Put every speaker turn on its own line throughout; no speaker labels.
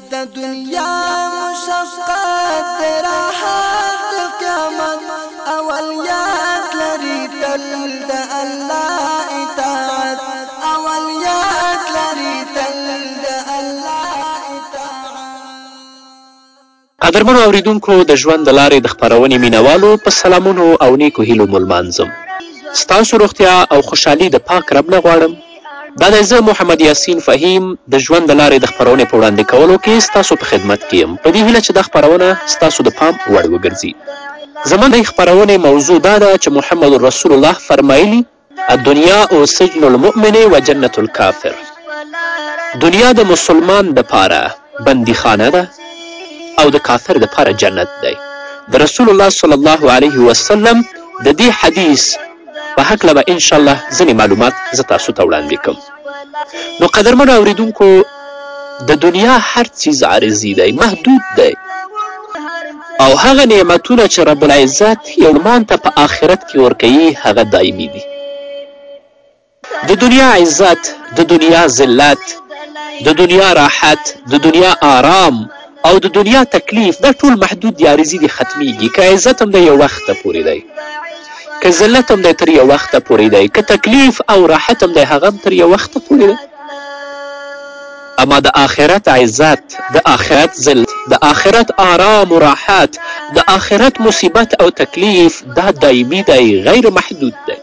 د دنیا مشقت د راحت د قیامت اول یاد لري تل د الله اطاعت اول یاد لري تل د الله اطاعت
قدرمنو اوریدونکو د ژوند د لارې د خپرونې مینوالو په سلامونو او نیکو هیلو مو لمانځم ستاسو روغتیا او خوشحالي د پاک رب نه غواړم دا دی زه محمد یاسین فهیم د ژوند د لارې د خپرونې په وړاندې کولو کې ستاسو په خدمت کې یم په دې هیله چې دا خپرونه ستاسو د پام وړ وګرځي زما د خپرونې موضوع دا ده چې محمد رسول الله فرمایلی الدنیا او سجن المؤمن و جنت الکافر دنیا د مسلمان د پاره بندیخانه ده او د کافر د پاره جنت دی د رسول الله صلی الله علیه وسلم د دې حدیث په هکله به ان شاءالله ځینې معلومات زه تاسو ته وړاندې کوم نو قدرمنو اوریدونکو د دنیا هر څیز عارضي دی محدود دی او هغه نعمتونه چې رب العزت یو مان ته په آخرت کې ورکوي هغه دایمي دي د دنیا عزت، د دنیا ذلت، د دنیا راحت، د دنیا آرام او د دنیا تکلیف دا ټول محدود دي، عارضي دي، ختمیږي. که عزت هم دی یو وخت پورې دی، که ذلت هم دی تر یو وخت پورې دی، که تکلیف او راحت هم دی هغه هم تر یو وخت پورې دی. اما د آخرت عزت، د آخرت ذلت، د آخرت آرام و راحت، د آخرت مصیبت او تکلیف دا دایمي دی، غیر محدود دی.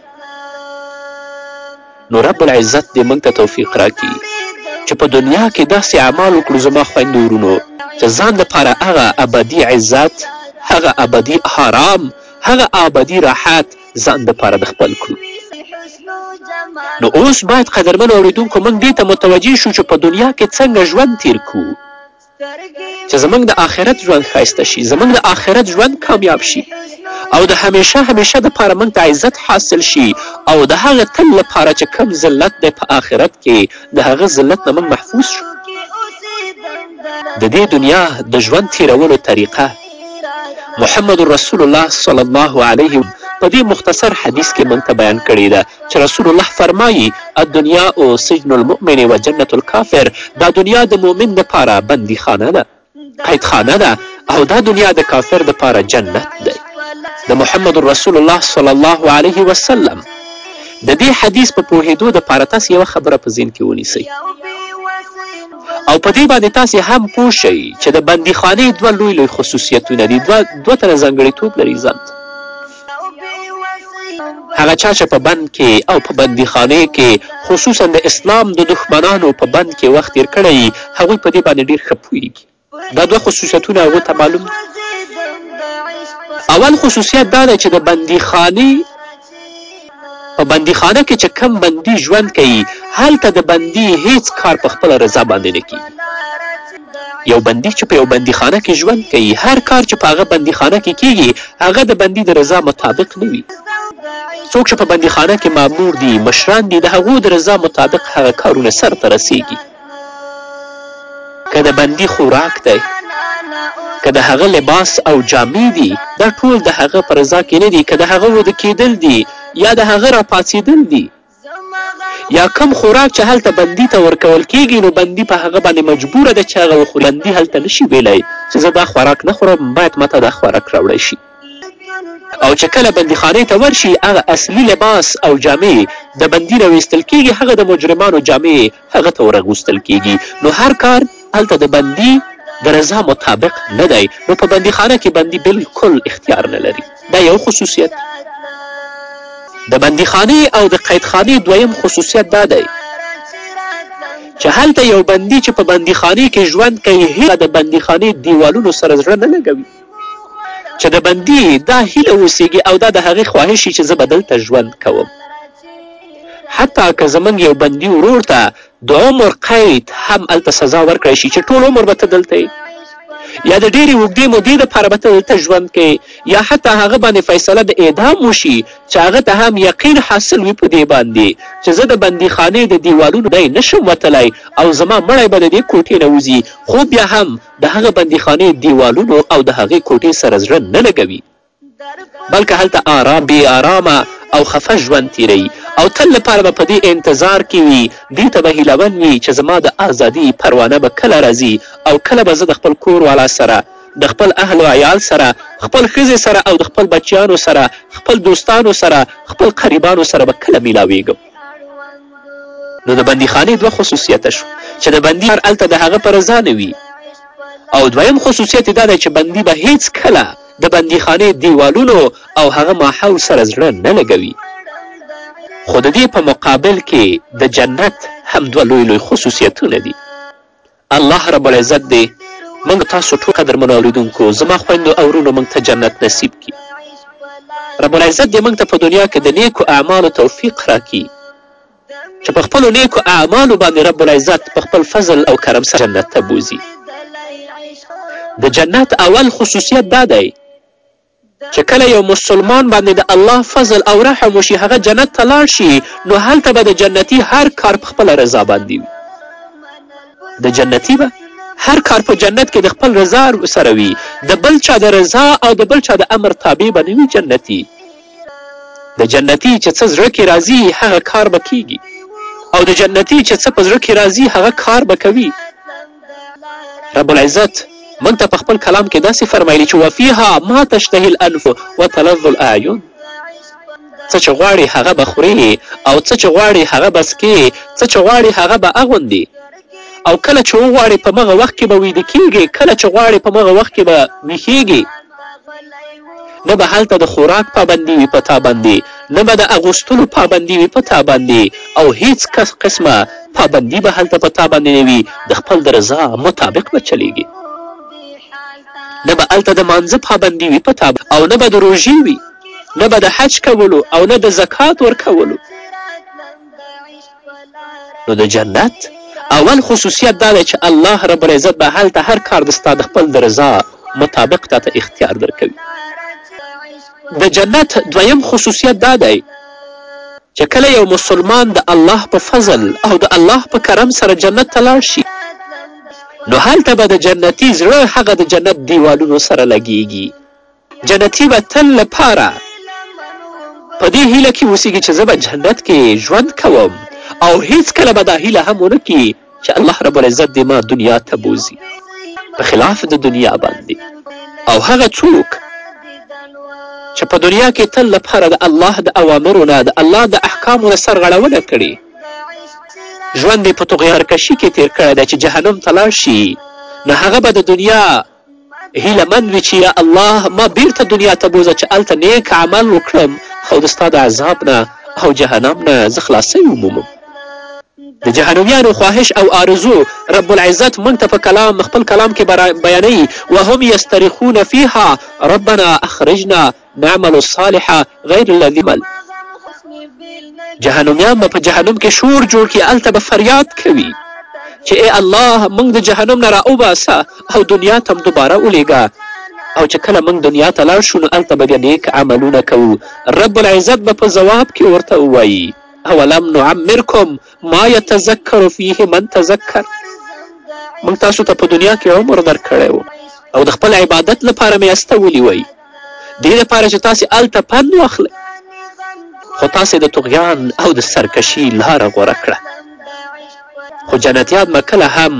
نو رب العزت دې موږ ته توفیق راکړي چې په دنیا کې داسې اعمال وکړو زما خویندو ورونو چې ځان دپاره هغه ابدي عزت هغه ابدي آرام هغه ابدي راحت ځان دپاره د خپل کړو نو اوس باید قدرمن اورېدونکو موږ دې ته متوجه شو چې په دنیا کې څنګه ژوند تیر کړو چې زموږ د آخرت ژوند ښایسته شي زموږ د آخرت ژوند کامیاب شي او د همیشه همیشه دپاره موږ ته عزت حاصل شي او د هغه تل لپاره چې کم ذلت دی په آخرت کې د هغه ذلت نه موږ محفوظ شو د دې دنیا د ژوند تیرولو طریقه محمد رسول الله صلی الله علیه وسلم په دې مختصر حدیث کې موږ ته بیان کړې ده چې رسول الله فرمایي الدنیا او سجن المؤمن و جنة الکافر دا دنیا د مؤمن دپاره بندیخانه ده قیدخانه ده او دا دنیا د کافر دپاره جنت دی د محمد رسول الله صلی الله علیه وسلم د دې حدیث په پوهېدو دپاره تاسې یوه خبره په ذهن کې ونیسئ او په دې باندې تاسې هم پوه شئ چې د بندیخانې دوه لوی لوی خصوصیتونه دي، دوه دوه تنه ځانګړیتوب لري ځانته. هغه چا چې په بند کې او په بندیخانې کې خصوصا د اسلام د دښمنانو په بند کې وخت تېر کړی وي هغوی په دې باندې ډېر ښه پوهېږي دا دوه خصوصیتونه هغو ته معلوم دي اول خصوصیت دا دی چې د بندیخانې په بندي خانه کې چې کوم بندي ژوند کوي هلته د بندي هیڅ کار په خپله رضا باندې نه کیږي یو بندي چې په یو بندي خانه کې ژوند کوي هر کار چې په هغه بندي خانه کې کیږي هغه د بندي د رضا مطابق نه وي څوک چې په بندي خانه کې مامور دي مشران دي د هغو د رضا مطابق هغه کارونه سرته رسیږي که د بندي خوراک دی، که د هغه لباس او جامې دي، دا ټول د هغه په رضا کې نه دي، که د هغه وده کېدل دي یا د هغه راپاڅېدل دي، یا کوم خوراک چې هلته بندي ته ورکول کېږي، نو بندي په هغه باندې مجبوره ده چې هغه وخوري. بندي هلته نه شي ویلی چې زه دا خوراک نه خورم، باید ما ته دا خوراک راوړی شي. او چې کله بندیخانې ته ورشي هغه اصلي لباس او جامې د بندي نه ویستل کېږي، هغه د مجرمانو جامې هغه ته ورغوستل کېږي. نو هر کار هلته د بندي د رضا مطابق نه دی، نو په بندیخانه کې بندي بلکل اختیار نه لري. دا یو خصوصیت. د بندیخانې او د قیدخانې دویم خصوصیت دا دی چې هلته یو بندي چې په بندیخانې کې ژوند کوي هېڅکله د بندیخانې دیوالونو سره زړه نه لګوي. چې د بندي دا هیله اوسېږي او دا د هغې خواهش وي چې زه به دلته ژوند کوم حتی که زموږ یو بندي ورور ته د عمر قید هم هلته سزا ورکړی شي چې ټول عمر به ته دلته یا د ډېرې اوږدې مودې دپاره به ته دلته ژوند کوې یا حتی هغه باندې فیصله د اعدام وشي چې هغه ته هم یقین حاصل وي په دې باندې چې زه د بندیخانې د دیوالونو نه نشم وتلی او زما مړی به د دې کوټې نه وځي خو بیا هم د هغه بندیخانې دیوالونو او د هغې کوټې سره زړه نه لګوي، بلکه هلته آرام، بې آرامه او خفه ژوند تېروي او تل لپاره به په دې انتظار کې وي، دې ته به هیله من وي چې زما د آزادي پروانه به کله راځي او کله به زه د خپل کور والا سره، د خپل اهل و عیال سره، خپل ښځې سره او د خپل بچیانو سره، خپل دوستانو سره، خپل قریبانو سره به کله میلاوېږم. نو د بندیخانې دوه خصوصیته شو چې د بندي کار هلته د هغه په رضا نه وي او دویم خصوصیت دا دی چې بندي به هیڅ کله د بندیخانې دیوالونو او هغه ماحول سره زړه نه لګوي خو د دې په مقابل کې د جنت هم دوه لوی لوی خصوصیتونه دي الله رب العزت دې موږ تاسو ټول قدرمنو اورېدونکو زما خویندو او وروڼو موږ ته جنت نصیب کړي رب العزت دې موږ ته په دنیا کې د نیکو اعمالو توفیق راکړي چې په خپلو نیکو اعمالو باندې رب العزت په خپل فضل او کرم سره جنت ته بوځي د جنت اول خصوصیت دا دی چې کله یو مسلمان باندې د الله فضل او رحم وشي هغه جنت ته لاړ شي نو هلته به د جنتي هر کار په خپله رضا باندې وي د جنتي به هر کار په جنت کې د خپل رضا سره وي د بل چا د رضا او د بل چا د امر تابع به نه وي جنتي د جنتي چې څه زړه کې راځي هغه کار به کیږي او د جنتي چې څه په زړه کې راځي هغه کار به کوي رب العزت موږ ته په خپل کلام کې داسې فرمایلي چې وفیها ما تشتهي الانف وتلظ الاعین څه چې غواړي هغه به خوري او څه چې غواړي هغه به سکې څه چې غواړي هغه به اغوندي او کله چې وغواړي په مغه وخت کې به ویده کیږي کله چې غواړي په مغه وخت کې به ویښیږي نه به هلته د خوراک پابندي وي په تا باندې، نه به د اغوستلو پابندي وي په تا باندې او هېڅ قسمه پابندي به هلته په تا باندې نه وي، د خپل د رضا مطابق به چلېږي. نه به هلته د مانځه پابندي وي په تا او نه به د روژې وي، نه به د حج کولو او نه د زکات ورکولو. نو د جنت اول خصوصیت دا دی چې الله رب العزت به هلته هر کار د ستا د خپل د رضا مطابق تا ته اختیار درکوي د جنت دویم خصوصیت دا دی چې کله یو مسلمان د الله په فضل او د الله په کرم سره جنت ته لاړ شي نو هلته به د جنتي زړه هغه د جنت دیوالونو سره لګیږي جنتي به تل لپاره په دې هیله کې اوسېږي چې زه به جنت کې ژوند کوم او هیڅکله به دا هیله هم ونه کړي چې الله رب العزت دې ما دنیا ته بوزي په خلاف د دنیا باندې او هغه څوک چې په دنیا کې تل لپاره د الله د اوامرو نه د الله د احکامو نه سرغړونه کړي ژوند یې په طغیارکشي کې تیر کړی دی چې جهنم ته لاړ شي نو هغه به د دنیا هیله مند وي چې یا الله ما بیرته دنیا ته بوزه چې هلته نیک عمل وکړم او د ستا د عذاب نه او جهنم نه زه خلاصی ومومم د جهنمیانو خواهش او آرزو رب العزت موږ ته په کلام خپل کلام کې بیانوي وهم یسترخون فیها ربنا اخرجنا نعمل الصالح غیر الذي عمل جهنمیان به په جهنم کې شور جوړ کړي هلته به فریاد کوي چې ای الله موږ د جهنم نه راوباسه او دنیا ته هم دوباره ولیږه او چې کله موږ دنیا ته لاړ شو نو هلته به بیا نیک عملونه کوو رب العزت به په ځواب کې ورته ووایي اولم نعمرکم ما یتذکر فیه من تذکر موږ تاسو ته په دنیا کې عمر درکړی او د خپل عبادت لپاره مې استولي وی دې لپاره چې تاسې هلته پند واخلئ خو تاسې د طغیان او د سرکشي لاره غوره کړه خو جنتیان به کله هم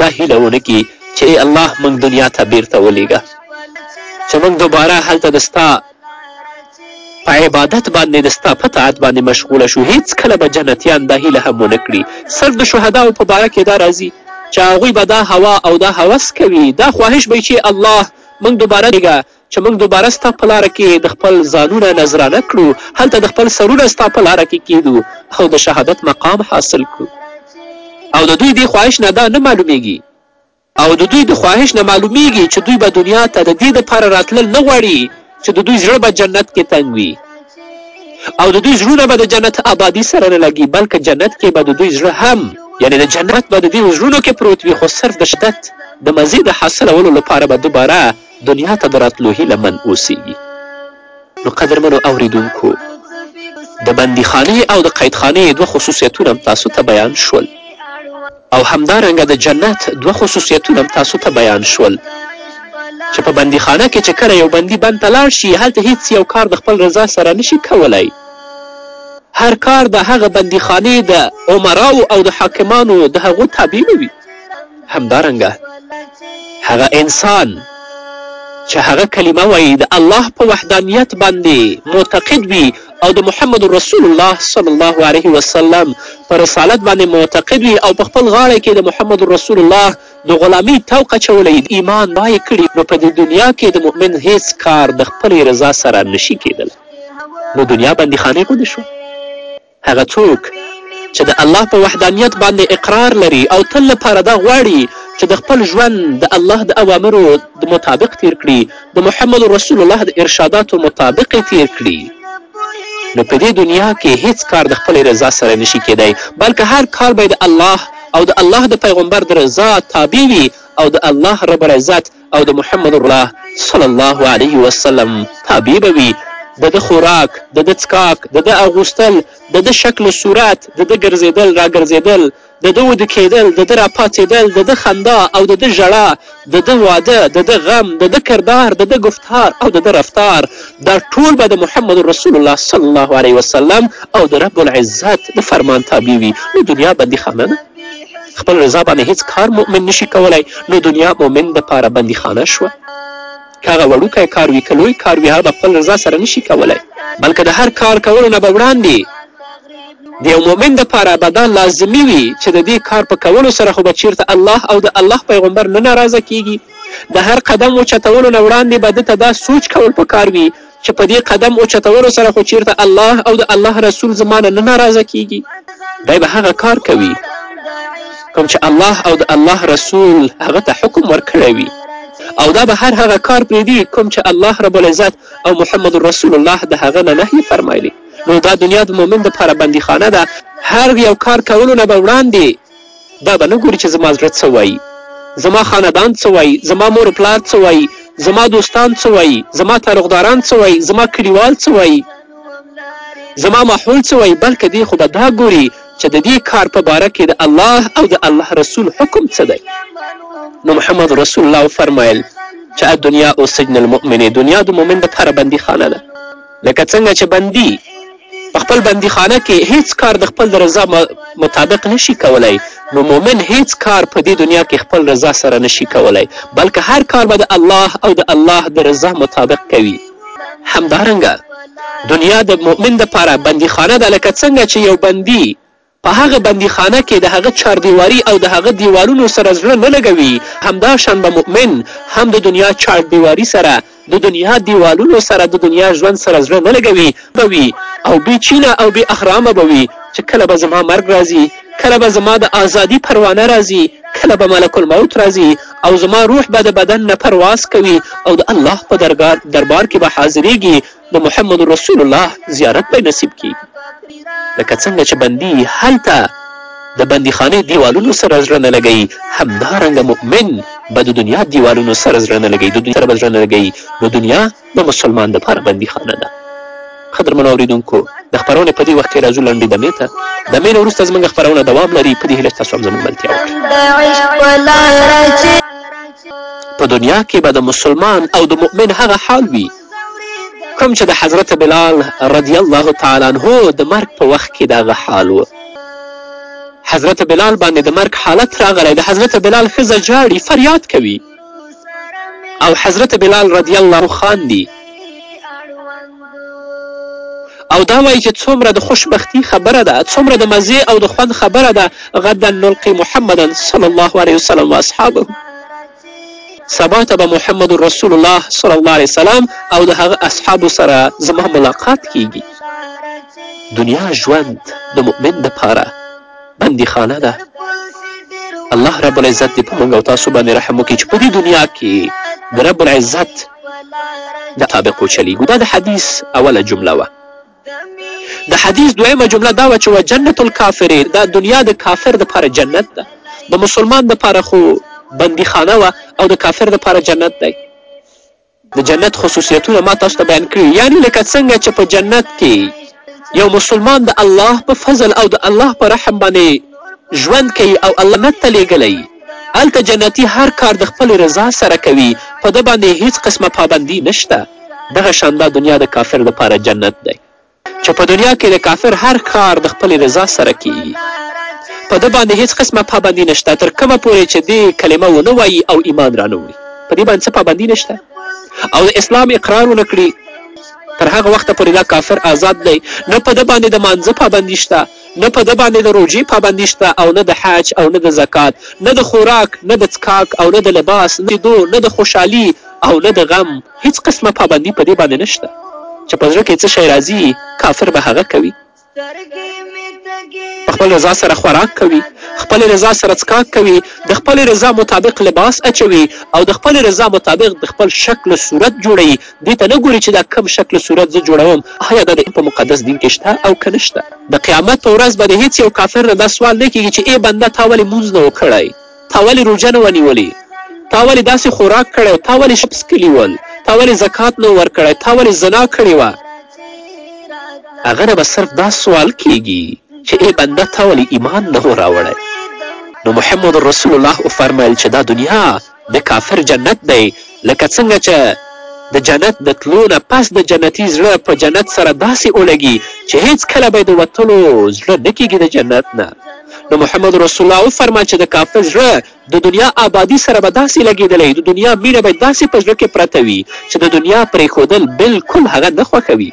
دا هیله ونه کړي چې ای الله موږ دنیا ته بیرته ولیږه چې موږ دوباره هلته د ستا په عبادت باندې د ستا په طاعت باندې مشغوله شو هیڅکله به جنتیان دا هیله هم ونه کړي صرف د شهداو په باره کې دا راځي چې هغوی به دا هوا او دا هوس کوي دا خواهش به چې الله موږ دوباره کېږه چې موږ دوباره ستا په لاره کې د خپل ځانونه نذرانه کړو، هلته د خپل سرونه ستا په لاره کې کېږدو او د شهادت مقام حاصل کړو. او د دوی دې خواهش نه دا نه معلومېږي او د دوی د خواهش نه معلومېږي چې دوی به دنیا ته د دې دپاره راتلل نه غواړي چې د دوی زړه به جنت کې تنګ وي او د دوی زړونه به د جنت آبادي سره نه لګي بلکې جنت کې به د دوی زړه هم یعنې د جنت به د دوی زړونو کې پروت وي خو صرف د شدت د مزې د حاصلولو لپاره به دوباره دنیا ته د راتلو هیله من اوسیږي نو قدرمنو اوریدونکو د بندیخانې او د قیدخانې دوه خصوصیتونه تاسو ته بیان شول او همدارنګه د جنت دوه خصوصیتونه هم تاسو ته بیان شول چې په بندیخانه کې چې کله یو بندي بند ته لاړ شي هلته هیڅ یو کار د خپل رضا سره نشي کولی هر کار د هغه بندیخانې د عمراو او د حاکمانو د هغو تابع نه وي همدارنګه هغه انسان چې هغه کلمه وایي د الله په وحدانیت باندې معتقد وي او د محمد رسول الله صلی الله علیه وسلم په رسالت باندې معتقد وي او په خپل غاړه کې د محمد رسول الله د غلامۍ توق اچولی ایمان رایې کړي نو په دې دنیا کې د مؤمن هیڅ کار د خپلې رضا سره نشي کېدلی نو دنیا بندیخانه غوندې شو هغه څوک چې د الله په وحدانیت باندې اقرار لري او تل لپاره دا غواړي چې د خپل ژوند د الله د اوامرو د مطابق تیر کړي د محمد رسول الله د ارشاداتو مطابق یې تیر کړي نو په دې دنیا کې هیڅ کار د خپلې رضا سره نشي کیدی بلکه هر کار به د الله او د الله د پیغمبر د رضا تابع وي او د الله رب العزت او د محمد الله صلی الله علیه وسلم تابع به وي د ده خوراک د ده څکاک د ده اغوستل د ده شکل و صورت د ده ګرځېدل راګرځېدل د ده وده کېدل، د ده راپاڅېدل، د ده خندا او د ده ژړا، د ده واده، د ده غم، د ده کردار، د ده ګفتار او د ده رفتار، دا ټول به د محمد رسول الله صلی الله علیه وسلم او د رب العزت د فرمان تابع وي. نو دنیا بندیخانه ده. خپل رضا باندې هېڅ کار مؤمن نشي کولی، نو دنیا مؤمن دپاره بندیخانه شوه. که هغه وړوکی کار وي که لوی کار وي هغه به خپل رضا سره نه شي کولی بلکه د هر کار کولو نه به وړاندې د یو مؤمن دپاره به دا لازمي وي چې د دې کار په کولو سره خو به چیرته الله او د الله پیغمبر نه ناراضه کیږي د هر قدم اوچتولو نه وړاندې به ده ته دا سوچ کول پکار وي چې په دې قدم اوچتولو سره خو چیرته الله او د الله رسول زما نه نه ناراضه کیږي دی به هغه کار کوي کوم چې الله او د الله رسول هغه ته حکم ورکړی وي او دا به هر هغه کار پرېږدي کوم چې الله رب العزت او محمد رسول الله د هغه نه نهیې فرمایلی نو دا دنیا د مؤمن دپاره بندیخانه ده هر یو کار کولو نه به وړاندې دا به نه ګوري چې زما زړه څه وایي، زما خاندان څه وایي، زما مور و پلار څه وایي، زما دوستان څه وایي، زما تعلقداران څه وایي، زما کلیوال څه وایي، زما ماحول څه وایي، بلکه دی خو به دا ګوري چې د دې کار په باره کې د الله او د الله رسول حکم څه دی. نو محمد رسول الله وفرمایل چې الدنیا او سجن المؤمن دنیا د مؤمن لپاره بندیخانه ده لکه څنګه چې بندي په خپل بندیخانه کې هېڅ کار د خپل د رضا مطابق نه شي کولی نو مؤمن هېڅ کار په دې دنیا کې خپل رضا سره نه شي کولی بلکې هر کار به د الله او د الله د رضا مطابق کوي همدارنګه دنیا د مؤمن دپاره بندیخانه ده لکه څنګه چې یو بندي په هغه بندي خانه کې د هغه چاردیواري او د هغه دیوالونو سره زړه نه لګوي، همدا شان به مؤمن هم د دنیا چاردیواري سره، د دنیا دیوالونو سره، د دنیا ژوند سره زړه نه لګوي، به وي او بې چینه او بې احرامه به وي چې کله به زما مرګ راځي، کله به زما د ازادي پروانه راځي، کله به ملک الموت راځي او زما روح به د بدن نه پرواز کوي او د الله په دربار کې به حاضرېږي. د محمد رسول الله زیارت به نصیب کېږي، لکه څنګه چې بندي هلته د بندیخانې دیوالونو سره زړه نه لګوي، همدارنګه مؤمن به د دنیا دیوالونو سره زړه نه لګوي، د دنیا سره به زړه نه لګوي، نو دنیا د مسلمان دپاره بندیخانه ده. قدرمنو اورېدونکو د خپرونې په دې وخت کې راځو لنډې دمې ته دمې نه وروسته زموږ خپرونه دوام لري په دې هیله چې تاسو هم زموږ ملتیا وکړئ په دنیا کې به د مسلمان او د مؤمن هغه حال وي کوم چې د حضرت بلال رضی الله تعالی عنه د مرګ په وخت کې دغه حال و حضرت بلال باندې د مرګ حالت راغلی د حضرت بلال ښځه ژاړي فریاد کوي او حضرت بلال رضی الله خاندي او دا وایي چې څومره د خوشبختی خبره ده څومره د مزې او د خوند خبره ده غدا نلقي محمدا صلی الله علیه وسلم و اصحابه سبا ته به محمد رسول الله صلی الله علیه وسلم او د هغه اصحابو سره زما ملاقات کیږي دنیا ژوند د مؤمن دپاره بندیخانه ده الله رب العزت دې په موږ او تاسو باندې رحم وکړي چې په دې دنیا کې د رب العزت د طابقو چلیږو دا د حدیث اوله جمله وه د حدیث دویمه جمله دا وه چې و جنت الکافر دا دنیا د کافر دپاره جنت ده د مسلمان دپاره خو بندیخانه وه او د کافر دپاره جنت دی د جنت خصوصیتونه ما تاسو ته بیان کړي یعنی لکه څنګه چې په جنت کې یو مسلمان د الله په فضل او د الله په رحم باندې ژوند کوي او الله جنت ته لیږلی هلته جنتي هر کار د خپلې رضا سره کوي، په ده باندې یې هېڅ قسمه پابندي نشته. دغه شان دا دنیا د کافر لپاره جنت دی، چې په دنیا کې د کافر هر کار د خپلې رضا سره کېږي، په ده باندې هېڅ قسمه پابندي نشته، تر کومه پورې چې دې کلمه ونه وایي او ایمان رانه وړي، په دې باندې څه پابندي نشته او د اسلام اقرار ونه کړي، تر هغه وخته پورې دا کافر ازاد دی، نه په ده باندې د مانځه پابندي شته. نه په ده باندې د روژې پابندي شته او نه د حج او نه د زکات، نه د خوراک، نه د څکاک او نه د لباس، نه د لیدو، نه د خوشحالي او نه د غم هیڅ قسمه پابندي په دې باندې نه شته. چې په زړه کې څه شی راځي کافر به هغه کوي. په خپل رضا سره خوراک کوي، خپلې رضا سره څکاک کوي، د خپلې رضا مطابق لباس اچوي او د خپلې رضا مطابق د خپل شکل و صورت جوړوي، دې ته نه ګوري چې دا کوم شکل و صورت زه جوړوم، ایا دا د په مقدس دین کې شته او که نشته؟ د قیامت په ورځ به د هېڅ یو کافر نه دا سوال نه کېږي چې ای بنده تا ولې لمونځ نه و کړی؟ تا ولې روژه نه وه نیولې؟ تا ولې داسې خوراک کړی و؟ تا ولې شراب څکلي ول؟ تا ولې زکات نه و ورکړی؟ تا ولې زنا کړې وه؟ هغه نه به صرف دا سوال کیږي چې ای بنده تا ولې ایمان نه راوړی نو محمد رسول الله وفرمیل چې دا دنیا د کافر جنت دی لکه څنګه چه د جنت د تلو نه پس د جنتي زړه په جنت سره داسې اولګي چې هیڅ کله به د وتلو زړه نه کیږي د جنت نه نو محمد رسول الله وفرمایل چې د کافر زړه د دنیا آبادی سره به داسې لګېدلی د دنیا مینه به داسې په زړه کې پرته وي چې د دنیا پرېښودل بلکل هغه نه خوښوي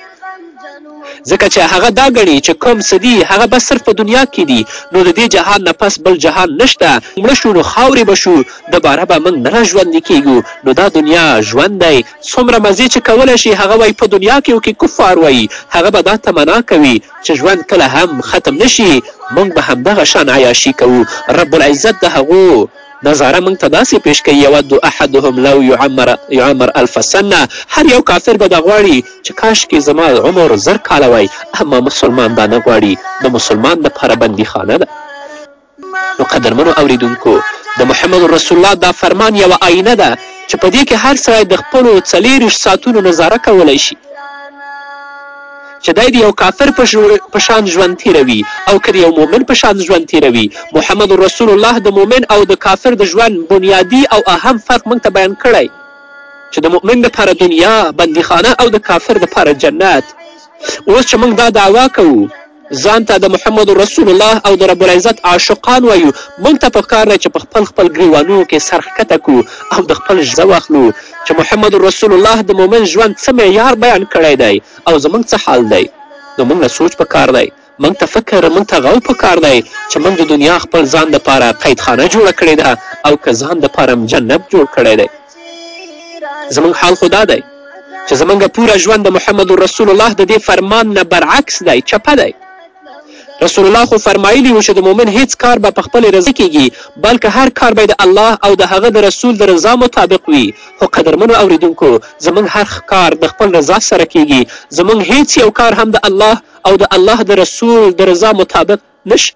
ځکه چې هغه دا ګڼي چې کوم څه دي هغه بس صرف په دنیا کې دي نو د دې جهان نه پس بل جهان نشته مړه شو نو خاورې به شو دوباره به موږ نه راژوندي کېږو نو دا دنیا ژوند دی څومره مزې چې کولی شي هغه وایي په دنیا کې وکړي کفار وایي هغه به دا تمنا کوي چې ژوند کله هم ختم نشي موږ به همدغه شان عیاشي کوو رب العزت د هغو نظاره موږ ته داسې پېش کوي، يود احدهم لو يعمر يعمر الف سنه، هر يو کافر به دا غواړي چې کاشکې زما عمر زر کاله وای، اما مسلمان دا نه غواړي، د مسلمان لپاره بنديخانه ده. نو قدرمنو اورېدونکو! د محمد رسول الله دا فرمان يوه آينه ده چې په دې کې هر سړی د خپلو څلېرويشت ساعتونو نظاره کولی شي. چې دی د یو کافر په شان ژوند تېروي او که د یو مؤمن په شان ژوند تېروي. محمد رسول الله د مؤمن او د کافر د ژوند بنیادي او اهم فرق موږ ته بیان کړی چې د مؤمن دپاره دنیا بندیخانه او د کافر دپاره جنت. اوس چې موږ دا دعوا کوو ځان ته د محمد رسول الله او د رب العزت عاشقان وایو موږ ته په کار ده چې په خپل خپل ګریوانونو کې سرښکته کړو او د خپل ژوند واخلو چې محمد رسول الله د مؤمن ژوند څه معیار بیان کړی دی او زمونږ څه حال دی نو مونږ له سوچ په کار دی مونږ ته فکر مونږ ته غو په کار دی چې مونږ د دنیا خپل ځان دپاره قیدخانه جوړه کړې ده او که ځان دپاره جنت جوړ کړی دی زمونږ حال خو دا دی چې زمونږ پوره ژوند د محمد رسول الله د دې فرمان نه برعکس دی چپه دی رسول الله خو فرمایلي وو چې د مؤمن هیڅ کار به په خپلې رضا کیږي بلکه هر کار به د الله او د هغه د رسول د رضا مطابق وي خو قدرمنو اوریدونکو زموږ هر کار د خپل رضا سره کیږي زموږ هیڅ یو کار هم د الله او د الله د رسول د رضا مطابق نشي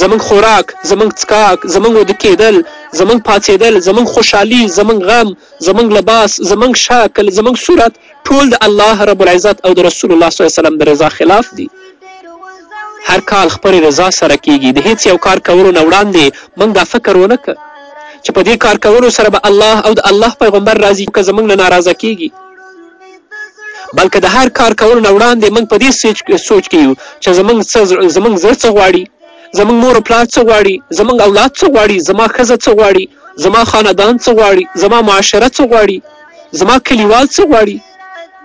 زموږ خوراک زموږ څکاک زموږ وده کیدل زموږ پاڅیدل زموږ خوشحالي زموږ غم زموږ لباس زموږ شکل زموږ صورت ټول د الله رب العزت او د رسول الله صلی الله علیه وسلم د رضا خلاف دي هر کار خپلې رضا سره کیږي د هیڅ یو کار کولو نه وړاندې موږ دا فکر ونه که چې په دې کار کولو سره به الله او د الله پیغمبر راضي که زموږ نه ناراضه کیږي بلکې د هر کار کولو نه وړاندې موږ په دې سوچ کې یو چې زموږ څه زموږ زړه څه غواړي زموږ مور او پلار څه غواړي زموږ اولاد څه غواړي زما ښځه څه غواړي زما خاندان څه غواړي زما معاشره څه غواړي زما کلیوال څه غواړي؟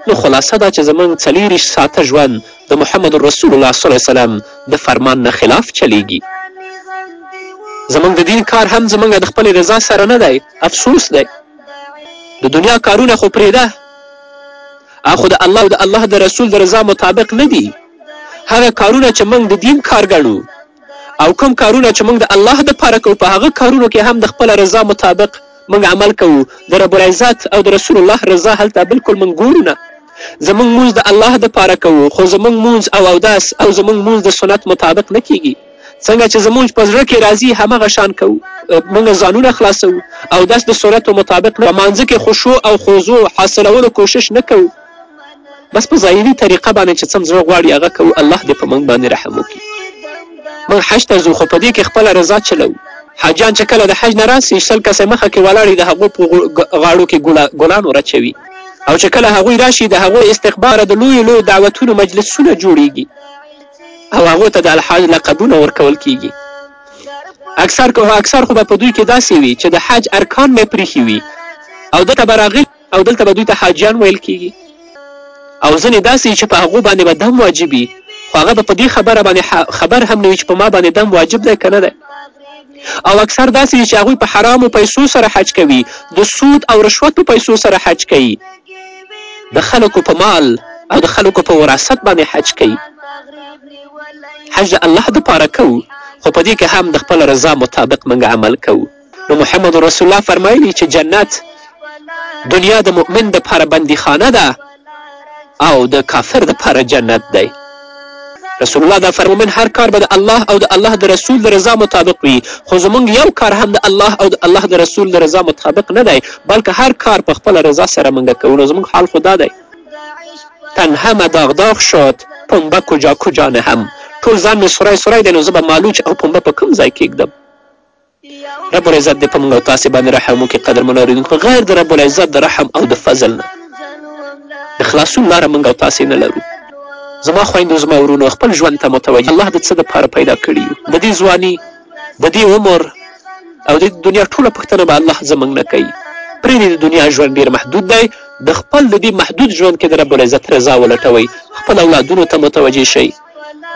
نو خلاصه دا چې زموږ څلېرویشت ساعته ژوند د محمد رسول الله صلی الله علیه وسلم د فرمان نه خلاف چلیږي. زموږ د دین کار هم زموږ د خپلې رضا سره نه دی، افسوس دی. د دنیا کارونه خو پرېږده، خو د الله او د الله د رسول د رضا مطابق نه دي. هغه کارونه چې موږ د دین کار ګڼو او کوم کارونه چې موږ د الله دپاره کوو په هغه کارونو کې هم د خپله رضا مطابق مونږ عمل کوو د رب العزت او د رسول الله رضا هلته بلکل مونږ ګورو نه زمونږ مونځ د الله دپاره کوو خو زمونږ مونځ او اوداس او زمونږ مونځ د سنت مطابق نه کیږي څنګه چې زمونږ په زړه کې راځي همغه شان کوو موږ ځانونه خلاصوو او داس د سنتو مطابق نه په مانځه کې خشوع او خوضوع حاصلولو کوشش نه کوو بس په ظاهري طریقه باندې چې څه زړه غواړي هغه کوو الله دې په موږ باندې رحم وکړي موږ حج ته ځو خو په دې کې خپله رضا چلوو حاجیان چې کله د حج نه راسي شل کسه مخه کې ولاړې د هغو په غاړو کې ګلان ورچوي او چې کله هغوی راشي د هغو استخباره د لویو لویو دعوتونو مجلسونه جوړیږي او هغو ته د الحاج لقبونه ورکول کیږي اکثر اکثر خو به په دوی کې داسې وي چې د حج ارکان مې پریښي وي او دلته به راغلي او دلته به دوی ته حاجیان ویل کیږي او ځینې داسې چې په هغو باندې به دم واجب وي خو هغه به په دې خبره باندې خبر هم نه وي چې په ما باندې دم واجب دی که نه دی او اکثر داسې دي چې هغوی په حرامو پیسو سره حج کوي د سود او رشوت په پیسو سره حج کوي د خلکو په مال او د خلکو په وراثت باندې حج کوي حج د الله دپاره کوو خو په دې کې هم د خپل رضا مطابق موږ عمل کوو نو محمد رسول الله فرمایلی چې جنت دنیا د مؤمن دپاره بندیخانه ده او د کافر دپاره جنت دی رسول الله دا فرمومن هر کار به د الله او د الله د رسول د رضا مطابق وي خو زمونږ یو کار هم د الله او د الله د رسول د رضا مطابق نه دی بلکې هر کار په خپله رضا سره موږ کوو نو زمونږ حال خو دا دی تنها مداغداغ شد پنبه کجا کجا نه هم ټول ځان مې سرای سرای دی نو زه به مالوچ او پنبه په کوم ځای کېږدم رب العزت دې په موږ او تاسې باندې رحم وکړي قدرمن اورېدونکو غیر د رب العزت د رحم او د فضل نه د خلاصون لاره موږ او تاسې نه لرو زما خویندو زما ورونو خپل ژوند ته متوجه الله د څه دپاره پیدا کړي یو د دې ځواني د دې عمر او د دنیا ټوله پوښتنه به الله زموږ نه کوي پرېږدي د دنیا ژوند ډېر محدود دی د خپل د دې محدود ژوند کې د رب العزت رضا ولټوئ خپل اولادونو ته متوجه شئ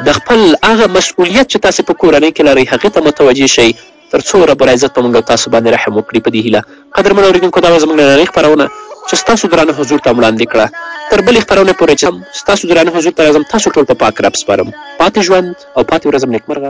د خپل هغه مسؤلیت چې تاسې په کورنۍ کې لرئ هغې ته متوجه شئ تر څو رب العزت په موږ او تاسو باندې رحم وکړي په دې هیله قدرمن اورېدونکو دا وه زموږ نننۍ خپرونه چې ستاسو درانه حضور ته وړاندې کړه تر بلې خپرونې پورې چې ستاسو درانه حضور ته راځم تاسو ټول په پاک رب سپارم پاتې ژوند او پاتې ورځم نیکمرغه